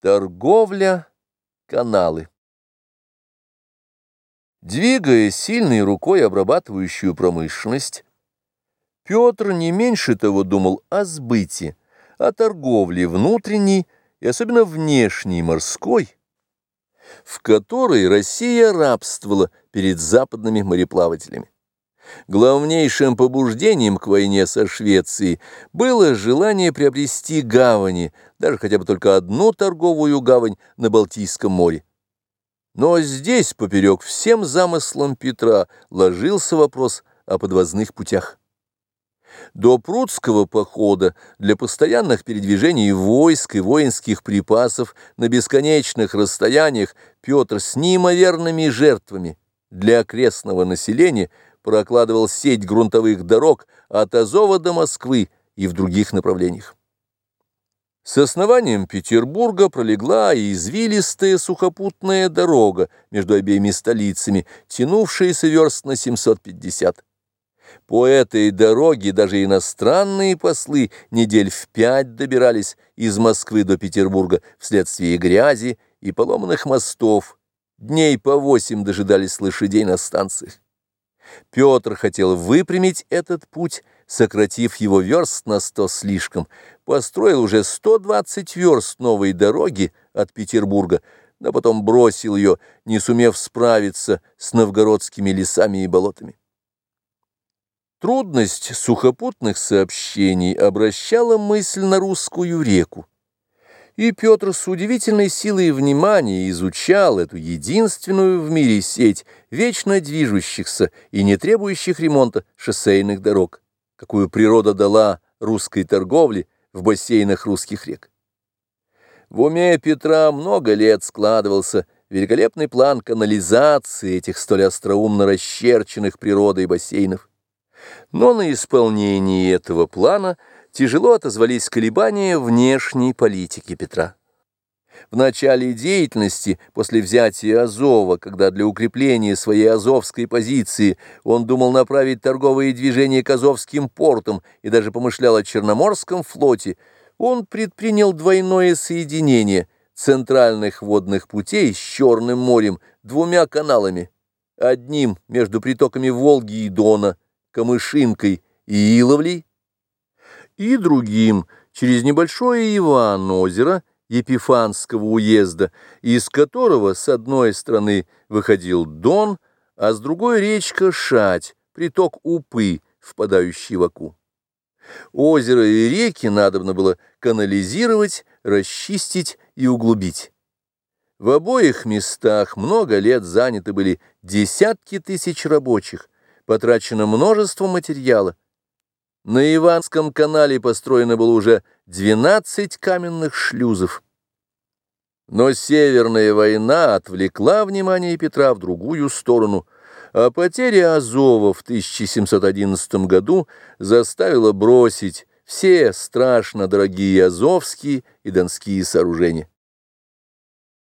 Торговля, каналы. Двигая сильной рукой обрабатывающую промышленность, Петр не меньше того думал о сбыте, о торговле внутренней и особенно внешней морской, в которой Россия рабствовала перед западными мореплавателями. Главнейшим побуждением к войне со Швецией было желание приобрести гавани, даже хотя бы только одну торговую гавань на Балтийском море. Но здесь, поперек всем замыслам Петра, ложился вопрос о подвозных путях. До Прудского похода для постоянных передвижений войск и воинских припасов на бесконечных расстояниях Петр с неимоверными жертвами для окрестного населения – прокладывал сеть грунтовых дорог от Азова до Москвы и в других направлениях. С основанием Петербурга пролегла извилистая сухопутная дорога между обеими столицами, тянувшаяся верст на 750. По этой дороге даже иностранные послы недель в пять добирались из Москвы до Петербурга вследствие грязи и поломанных мостов, дней по восемь дожидались лошадей на станциях. Петр хотел выпрямить этот путь, сократив его верст на сто слишком, построил уже 120 верст новой дороги от Петербурга, но потом бросил ее, не сумев справиться с новгородскими лесами и болотами. Трудность сухопутных сообщений обращала мысль на русскую реку. И Петр с удивительной силой внимания изучал эту единственную в мире сеть вечно движущихся и не требующих ремонта шоссейных дорог, какую природа дала русской торговле в бассейнах русских рек. В уме Петра много лет складывался великолепный план канализации этих столь остроумно расчерченных природой бассейнов. Но на исполнении этого плана – тяжело отозвались колебания внешней политики Петра. В начале деятельности, после взятия Азова, когда для укрепления своей азовской позиции он думал направить торговые движения к азовским портам и даже помышлял о Черноморском флоте, он предпринял двойное соединение центральных водных путей с Черным морем двумя каналами, одним между притоками Волги и Дона, Камышинкой и Иловлей, и другим через небольшое Иван-озеро Епифанского уезда, из которого с одной стороны выходил Дон, а с другой речка Шать, приток Упы, впадающий в Аку. Озеро и реки надобно было канализировать, расчистить и углубить. В обоих местах много лет заняты были десятки тысяч рабочих, потрачено множество материала, на Иванском канале построено было уже 12 каменных шлюзов. Но Северная война отвлекла внимание Петра в другую сторону, а потеря Азова в 1711 году заставила бросить все страшно дорогие азовские и донские сооружения.